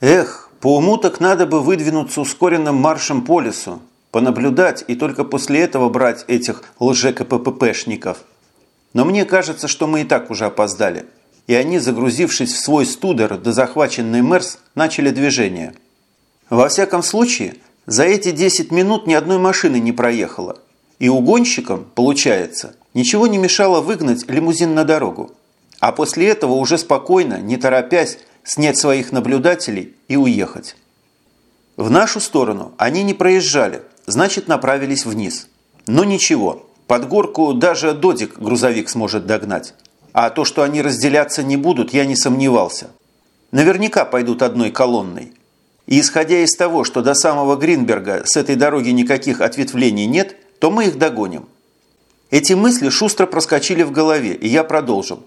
Эх, по уму так надо бы выдвинуться ускоренным маршем по лесу, понаблюдать и только после этого брать этих лже-КППшников. Но мне кажется, что мы и так уже опоздали. И они, загрузившись в свой студер до захваченный Мерс, начали движение. Во всяком случае, за эти 10 минут ни одной машины не проехало. И угонщикам, получается, ничего не мешало выгнать лимузин на дорогу. А после этого уже спокойно, не торопясь, снять своих наблюдателей и уехать. В нашу сторону они не проезжали, значит направились вниз. Но ничего, под горку даже додик грузовик сможет догнать. А то, что они разделяться не будут, я не сомневался. Наверняка пойдут одной колонной. И исходя из того, что до самого Гринберга с этой дороги никаких ответвлений нет, то мы их догоним. Эти мысли шустро проскочили в голове, и я продолжил.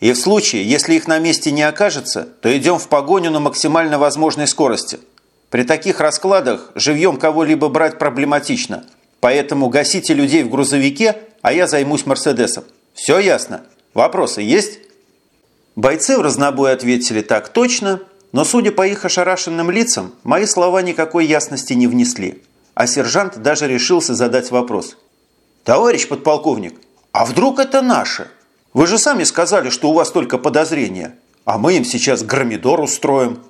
И в случае, если их на месте не окажется, то идем в погоню на максимально возможной скорости. При таких раскладах живьем кого-либо брать проблематично – Поэтому гасите людей в грузовике, а я займусь Мерседесом. Все ясно? Вопросы есть?» Бойцы в разнобой ответили так точно, но, судя по их ошарашенным лицам, мои слова никакой ясности не внесли. А сержант даже решился задать вопрос. «Товарищ подполковник, а вдруг это наши? Вы же сами сказали, что у вас только подозрения, а мы им сейчас громидор устроим».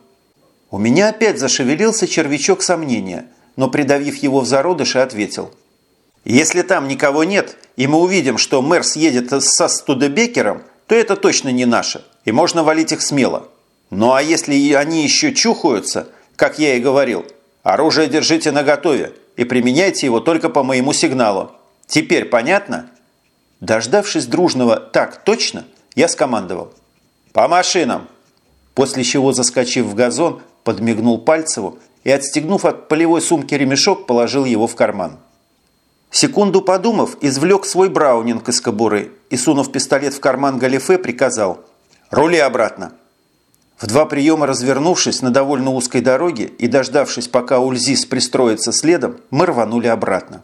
У меня опять зашевелился червячок сомнения, но, придавив его в зародыше, ответил – если там никого нет, и мы увидим, что мэр съедет со Студебекером, то это точно не наше, и можно валить их смело. Ну а если они еще чухаются, как я и говорил, оружие держите наготове и применяйте его только по моему сигналу. Теперь понятно? Дождавшись дружного «так точно», я скомандовал «По машинам!» После чего, заскочив в газон, подмигнул Пальцеву и, отстегнув от полевой сумки ремешок, положил его в карман. Секунду подумав, извлек свой браунинг из кобуры и, сунув пистолет в карман галифе, приказал «Рули обратно». В два приема развернувшись на довольно узкой дороге и дождавшись, пока Ульзис пристроится следом, мы рванули обратно.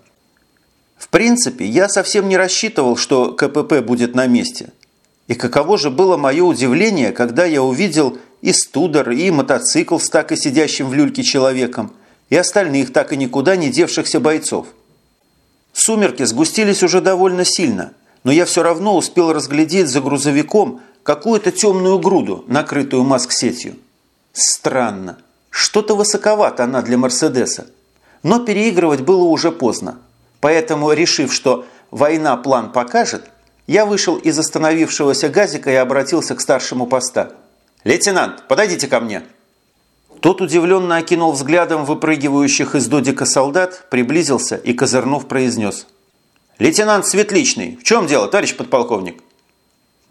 В принципе, я совсем не рассчитывал, что КПП будет на месте. И каково же было мое удивление, когда я увидел и студер, и мотоцикл с так и сидящим в люльке человеком, и остальных так и никуда не девшихся бойцов. Сумерки сгустились уже довольно сильно, но я все равно успел разглядеть за грузовиком какую-то темную груду, накрытую маск-сетью. Странно. Что-то высоковато она для Мерседеса. Но переигрывать было уже поздно. Поэтому, решив, что война план покажет, я вышел из остановившегося газика и обратился к старшему поста. «Лейтенант, подойдите ко мне!» Тот удивленно окинул взглядом выпрыгивающих из додика солдат, приблизился и, козырнув, произнес. «Лейтенант Светличный, в чем дело, товарищ подполковник?»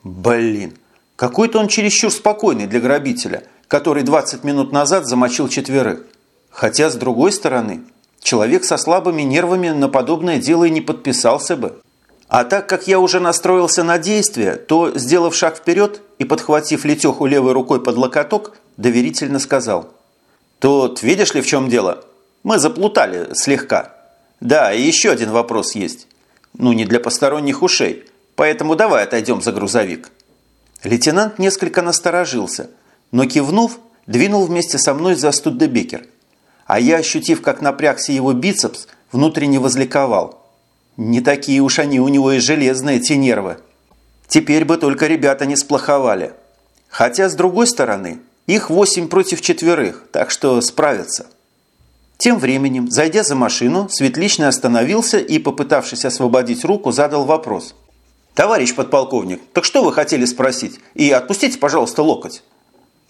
«Блин, какой-то он чересчур спокойный для грабителя, который 20 минут назад замочил четверых. Хотя, с другой стороны, человек со слабыми нервами на подобное дело и не подписался бы. А так как я уже настроился на действие, то, сделав шаг вперед и подхватив Летеху левой рукой под локоток, доверительно сказал – Тут видишь ли в чем дело? Мы заплутали слегка. Да, и еще один вопрос есть. Ну, не для посторонних ушей. Поэтому давай отойдем за грузовик. Лейтенант несколько насторожился, но кивнув, двинул вместе со мной за Студдебекер. А я, ощутив, как напрягся его бицепс, внутренне возликовал. Не такие уж они у него и железные, те нервы. Теперь бы только ребята не сплоховали. Хотя, с другой стороны, их восемь против четверых, так что справятся. Тем временем, зайдя за машину, Светличный остановился и, попытавшись освободить руку, задал вопрос. «Товарищ подполковник, так что вы хотели спросить? И отпустите, пожалуйста, локоть».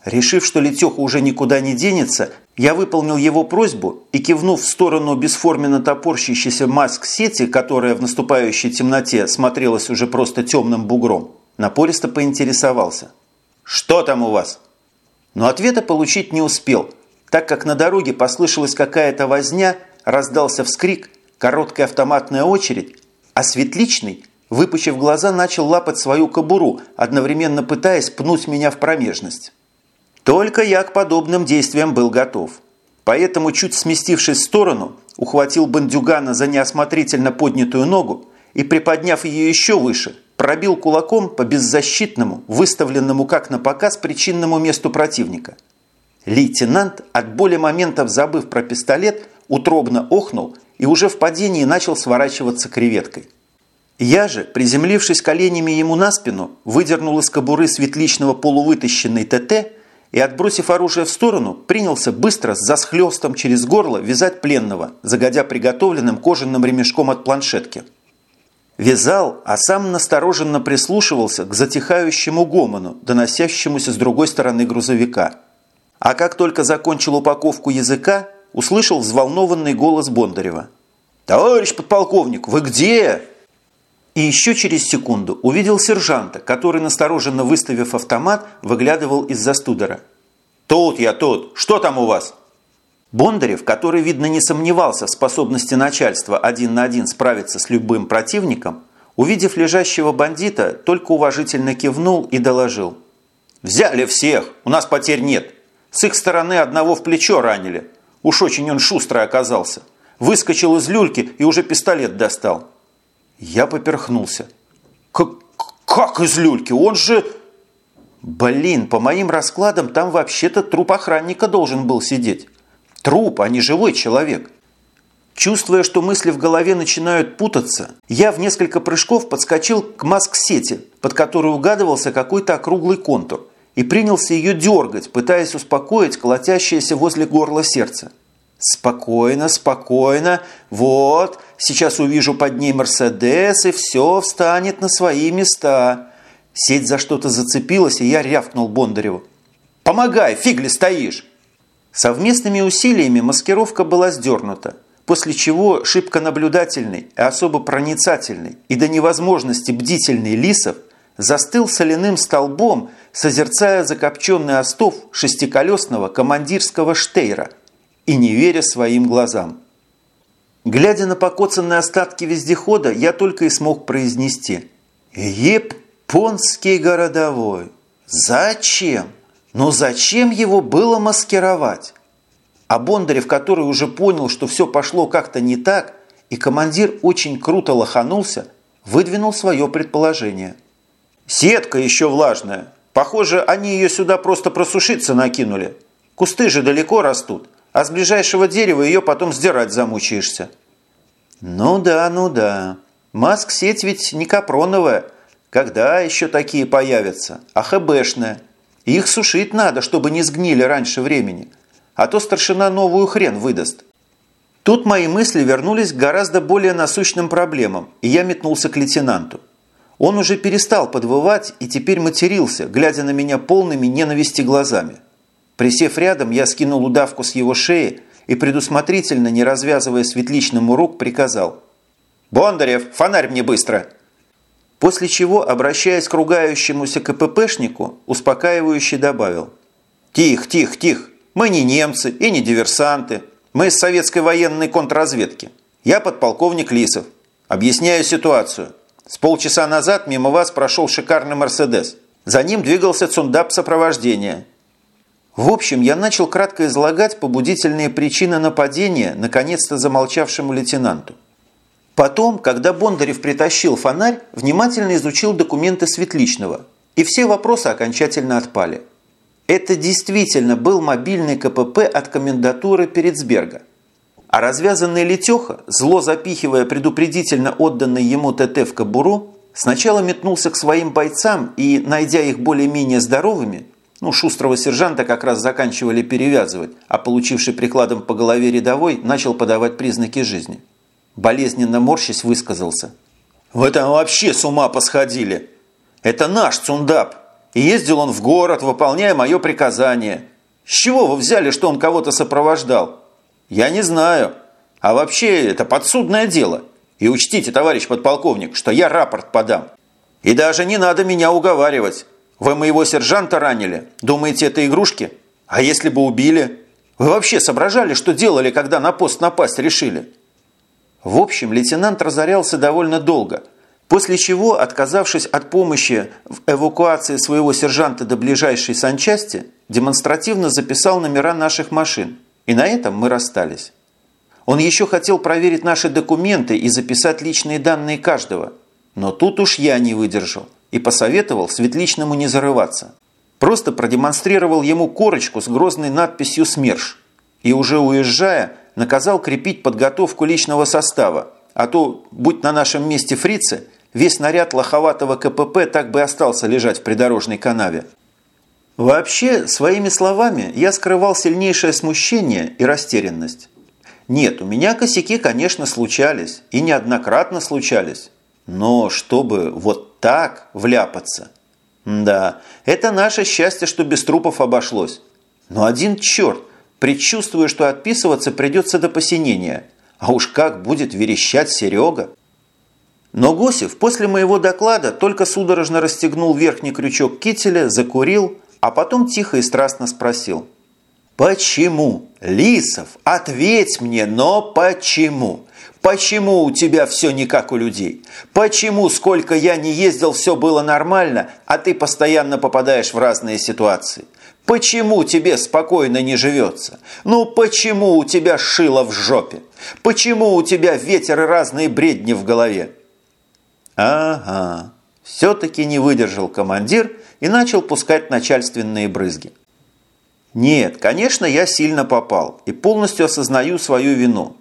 Решив, что Летеха уже никуда не денется, я выполнил его просьбу и, кивнув в сторону бесформенно топорщащейся маск-сети, которая в наступающей темноте смотрелась уже просто темным бугром, напористо поинтересовался. «Что там у вас?» Но ответа получить не успел, так как на дороге послышалась какая-то возня, раздался вскрик, короткая автоматная очередь, а Светличный, выпучив глаза, начал лапать свою кобуру, одновременно пытаясь пнуть меня в промежность. Только я к подобным действиям был готов. Поэтому, чуть сместившись в сторону, ухватил бандюгана за неосмотрительно поднятую ногу и, приподняв ее еще выше, пробил кулаком по беззащитному, выставленному как на показ причинному месту противника. Лейтенант, от боли моментов забыв про пистолет, утробно охнул и уже в падении начал сворачиваться креветкой. Я же, приземлившись коленями ему на спину, выдернул из кобуры светличного полувытащенный ТТ и, отбросив оружие в сторону, принялся быстро с засхлёстом через горло вязать пленного, загодя приготовленным кожаным ремешком от планшетки. Вязал, а сам настороженно прислушивался к затихающему гомону, доносящемуся с другой стороны грузовика. А как только закончил упаковку языка, услышал взволнованный голос Бондарева. «Товарищ подполковник, вы где?» И еще через секунду увидел сержанта, который, настороженно выставив автомат, выглядывал из-за студера. «Тут я, тут! Что там у вас?» Бондарев, который, видно, не сомневался в способности начальства один на один справиться с любым противником, увидев лежащего бандита, только уважительно кивнул и доложил. «Взяли всех! У нас потерь нет! С их стороны одного в плечо ранили. Уж очень он шустрый оказался. Выскочил из люльки и уже пистолет достал. Я поперхнулся. Как, как из люльки? Он же... Блин, по моим раскладам там вообще-то труп охранника должен был сидеть. Труп, а не живой человек. Чувствуя, что мысли в голове начинают путаться, я в несколько прыжков подскочил к маск-сети, под которой угадывался какой-то округлый контур, и принялся ее дергать, пытаясь успокоить колотящееся возле горла сердце. Спокойно, спокойно. Вот, сейчас увижу под ней Мерседес, и все встанет на свои места. Сеть за что-то зацепилась, и я рявкнул Бондареву. «Помогай, фигли стоишь!» Совместными усилиями маскировка была сдернута, после чего шибко наблюдательный и особо проницательный и до невозможности бдительный Лисов застыл соляным столбом, созерцая закопченный остов шестиколесного командирского штейра – и не веря своим глазам. Глядя на покоцанные остатки вездехода, я только и смог произнести «Японский городовой! Зачем? Но зачем его было маскировать?» А Бондарев, который уже понял, что все пошло как-то не так, и командир очень круто лоханулся, выдвинул свое предположение. «Сетка еще влажная. Похоже, они ее сюда просто просушиться накинули. Кусты же далеко растут а с ближайшего дерева ее потом сдирать замучаешься». «Ну да, ну да. Маск-сеть ведь не капроновая. Когда еще такие появятся? А ХБшная. Их сушить надо, чтобы не сгнили раньше времени. А то старшина новую хрен выдаст». Тут мои мысли вернулись к гораздо более насущным проблемам, и я метнулся к лейтенанту. Он уже перестал подвывать и теперь матерился, глядя на меня полными ненависти глазами. Присев рядом, я скинул удавку с его шеи и, предусмотрительно, не развязывая светличному рук, приказал. «Бондарев, фонарь мне быстро!» После чего, обращаясь к ругающемуся КППшнику, успокаивающе добавил. «Тих, тих, тих! Мы не немцы и не диверсанты. Мы из советской военной контрразведки. Я подполковник Лисов. Объясняю ситуацию. С полчаса назад мимо вас прошел шикарный «Мерседес». За ним двигался цундап сопровождения – в общем, я начал кратко излагать побудительные причины нападения наконец-то замолчавшему лейтенанту. Потом, когда Бондарев притащил фонарь, внимательно изучил документы Светличного, и все вопросы окончательно отпали. Это действительно был мобильный КПП от комендатуры Перецберга. А развязанный Летеха, зло запихивая предупредительно отданный ему ТТ в кобуру, сначала метнулся к своим бойцам и, найдя их более-менее здоровыми, ну, шустрого сержанта как раз заканчивали перевязывать, а получивший прикладом по голове рядовой начал подавать признаки жизни. Болезненно морщись высказался. «Вы там вообще с ума посходили! Это наш цундап! И ездил он в город, выполняя мое приказание. С чего вы взяли, что он кого-то сопровождал? Я не знаю. А вообще это подсудное дело. И учтите, товарищ подполковник, что я рапорт подам. И даже не надо меня уговаривать. Вы моего сержанта ранили? Думаете, это игрушки? А если бы убили? Вы вообще соображали, что делали, когда на пост напасть решили?» В общем, лейтенант разорялся довольно долго, после чего, отказавшись от помощи в эвакуации своего сержанта до ближайшей санчасти, демонстративно записал номера наших машин, и на этом мы расстались. Он еще хотел проверить наши документы и записать личные данные каждого, но тут уж я не выдержал и посоветовал Светличному не зарываться. Просто продемонстрировал ему корочку с грозной надписью «СМЕРШ» и уже уезжая, наказал крепить подготовку личного состава, а то, будь на нашем месте фрицы, весь наряд лоховатого КПП так бы остался лежать в придорожной канаве. Вообще, своими словами, я скрывал сильнейшее смущение и растерянность. Нет, у меня косяки, конечно, случались, и неоднократно случались. Но чтобы вот так вляпаться... Да, это наше счастье, что без трупов обошлось. Но один черт, предчувствую, что отписываться придется до посинения. А уж как будет верещать Серега. Но Госев после моего доклада только судорожно расстегнул верхний крючок кителя, закурил, а потом тихо и страстно спросил. «Почему? Лисов, ответь мне, но почему? Почему у тебя все не как у людей? Почему, сколько я не ездил, все было нормально, а ты постоянно попадаешь в разные ситуации? Почему тебе спокойно не живется? Ну почему у тебя шило в жопе? Почему у тебя ветер и разные бредни в голове? Ага, все-таки не выдержал командир и начал пускать начальственные брызги. Нет, конечно, я сильно попал и полностью осознаю свою вину.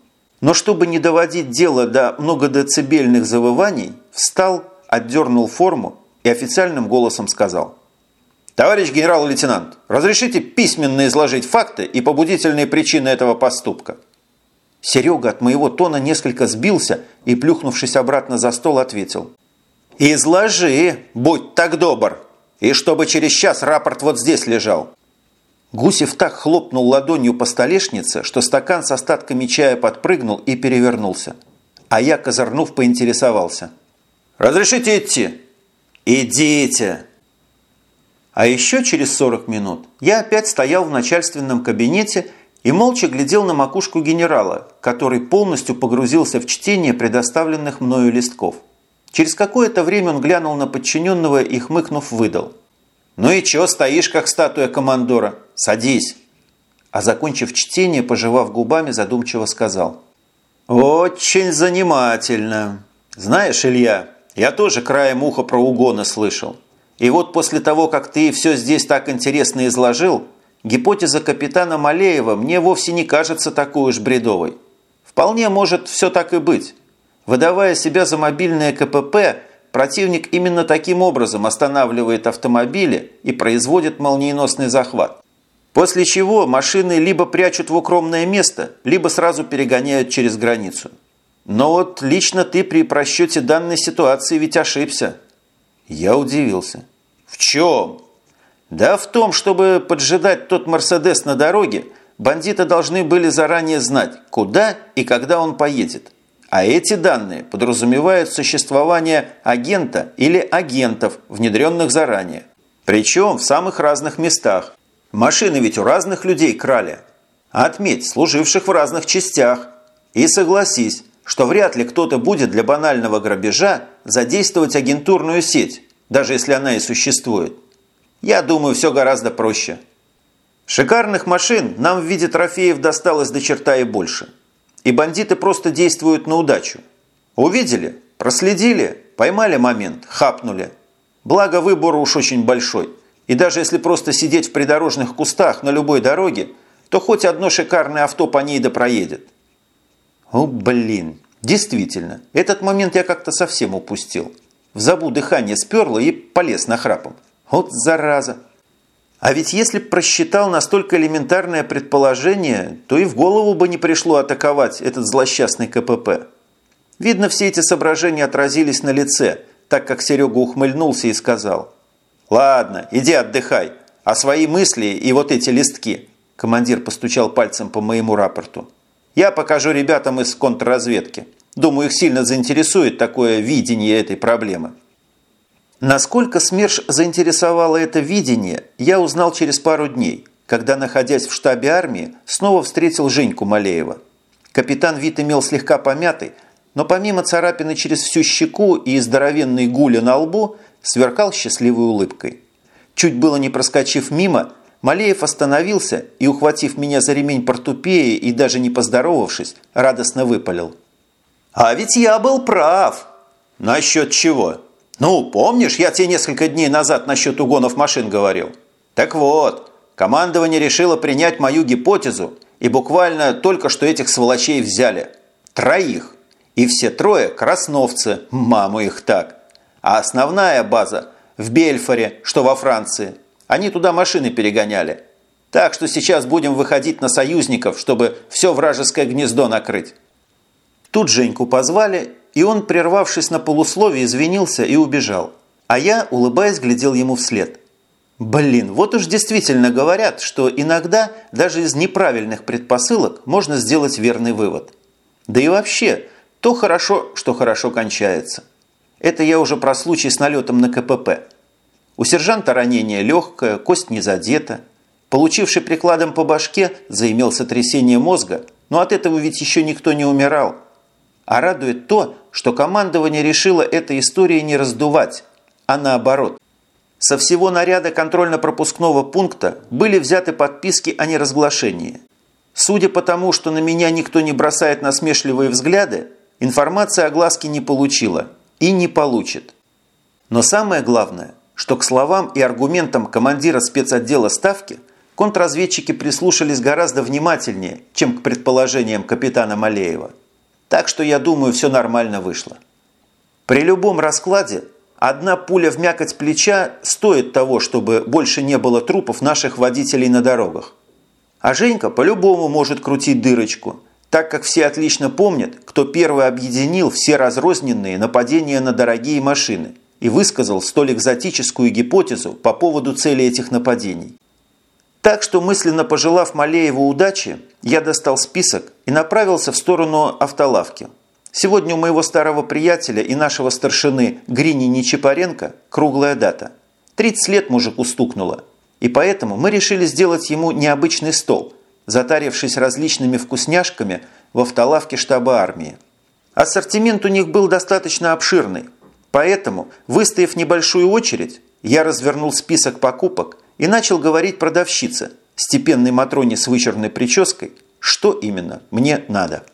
Но чтобы не доводить дело до многодецибельных завываний, встал, отдернул форму и официальным голосом сказал. «Товарищ генерал-лейтенант, разрешите письменно изложить факты и побудительные причины этого поступка?» Серега от моего тона несколько сбился и, плюхнувшись обратно за стол, ответил. «Изложи, будь так добр, и чтобы через час рапорт вот здесь лежал. Гусев так хлопнул ладонью по столешнице, что стакан с остатками чая подпрыгнул и перевернулся. А я, козырнув, поинтересовался. «Разрешите идти?» «Идите!» А еще через 40 минут я опять стоял в начальственном кабинете и молча глядел на макушку генерала, который полностью погрузился в чтение предоставленных мною листков. Через какое-то время он глянул на подчиненного и, хмыкнув, выдал – «Ну и чё стоишь, как статуя командора? Садись!» А закончив чтение, пожевав губами, задумчиво сказал. «Очень занимательно. Знаешь, Илья, я тоже краем уха про угоны слышал. И вот после того, как ты все здесь так интересно изложил, гипотеза капитана Малеева мне вовсе не кажется такой уж бредовой. Вполне может все так и быть. Выдавая себя за мобильное КПП – Противник именно таким образом останавливает автомобили и производит молниеносный захват. После чего машины либо прячут в укромное место, либо сразу перегоняют через границу. Но вот лично ты при просчете данной ситуации ведь ошибся. Я удивился. В чем? Да в том, чтобы поджидать тот «Мерседес» на дороге, бандиты должны были заранее знать, куда и когда он поедет. А эти данные подразумевают существование агента или агентов, внедренных заранее. Причем в самых разных местах. Машины ведь у разных людей крали. Отметь, служивших в разных частях. И согласись, что вряд ли кто-то будет для банального грабежа задействовать агентурную сеть, даже если она и существует. Я думаю, все гораздо проще. Шикарных машин нам в виде трофеев досталось до черта и больше – и бандиты просто действуют на удачу. Увидели, проследили, поймали момент, хапнули. Благо выбор уж очень большой. И даже если просто сидеть в придорожных кустах на любой дороге, то хоть одно шикарное авто по ней да проедет. О, блин, действительно, этот момент я как-то совсем упустил. В забу дыхание сперло и полез на храпом. Вот зараза. А ведь если б просчитал настолько элементарное предположение, то и в голову бы не пришло атаковать этот злосчастный КПП. Видно, все эти соображения отразились на лице, так как Серега ухмыльнулся и сказал. «Ладно, иди отдыхай, а свои мысли и вот эти листки». Командир постучал пальцем по моему рапорту. «Я покажу ребятам из контрразведки. Думаю, их сильно заинтересует такое видение этой проблемы». Насколько СМЕРШ заинтересовало это видение, я узнал через пару дней, когда, находясь в штабе армии, снова встретил Женьку Малеева. Капитан вид имел слегка помятый, но помимо царапины через всю щеку и здоровенной гуля на лбу, сверкал счастливой улыбкой. Чуть было не проскочив мимо, Малеев остановился и, ухватив меня за ремень портупеи и даже не поздоровавшись, радостно выпалил. «А ведь я был прав!» «Насчет чего?» «Ну, помнишь, я тебе несколько дней назад насчет угонов машин говорил? Так вот, командование решило принять мою гипотезу и буквально только что этих сволочей взяли. Троих. И все трое красновцы, маму их так. А основная база в Бельфоре, что во Франции. Они туда машины перегоняли. Так что сейчас будем выходить на союзников, чтобы все вражеское гнездо накрыть. Тут Женьку позвали, и он, прервавшись на полусловие, извинился и убежал. А я, улыбаясь, глядел ему вслед. Блин, вот уж действительно говорят, что иногда даже из неправильных предпосылок можно сделать верный вывод. Да и вообще, то хорошо, что хорошо кончается. Это я уже про случай с налетом на КПП. У сержанта ранение легкое, кость не задета. Получивший прикладом по башке заимел сотрясение мозга, но от этого ведь еще никто не умирал. А радует то, что командование решило этой истории не раздувать, а наоборот. Со всего наряда контрольно-пропускного пункта были взяты подписки о неразглашении. Судя по тому, что на меня никто не бросает насмешливые взгляды, информация о глазке не получила и не получит. Но самое главное, что к словам и аргументам командира спецотдела Ставки контрразведчики прислушались гораздо внимательнее, чем к предположениям капитана Малеева – так что я думаю, все нормально вышло. При любом раскладе одна пуля в мякоть плеча стоит того, чтобы больше не было трупов наших водителей на дорогах. А Женька по-любому может крутить дырочку, так как все отлично помнят, кто первый объединил все разрозненные нападения на дорогие машины и высказал столь экзотическую гипотезу по поводу цели этих нападений. Так что, мысленно пожелав Малееву удачи, я достал список и направился в сторону автолавки. Сегодня у моего старого приятеля и нашего старшины Грини Нечипаренко круглая дата. 30 лет мужику стукнуло. И поэтому мы решили сделать ему необычный стол, затарившись различными вкусняшками в автолавке штаба армии. Ассортимент у них был достаточно обширный, поэтому, выстояв небольшую очередь, я развернул список покупок и начал говорить продавщице, степенной Матроне с вычурной прической, что именно мне надо.